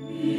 Yeah.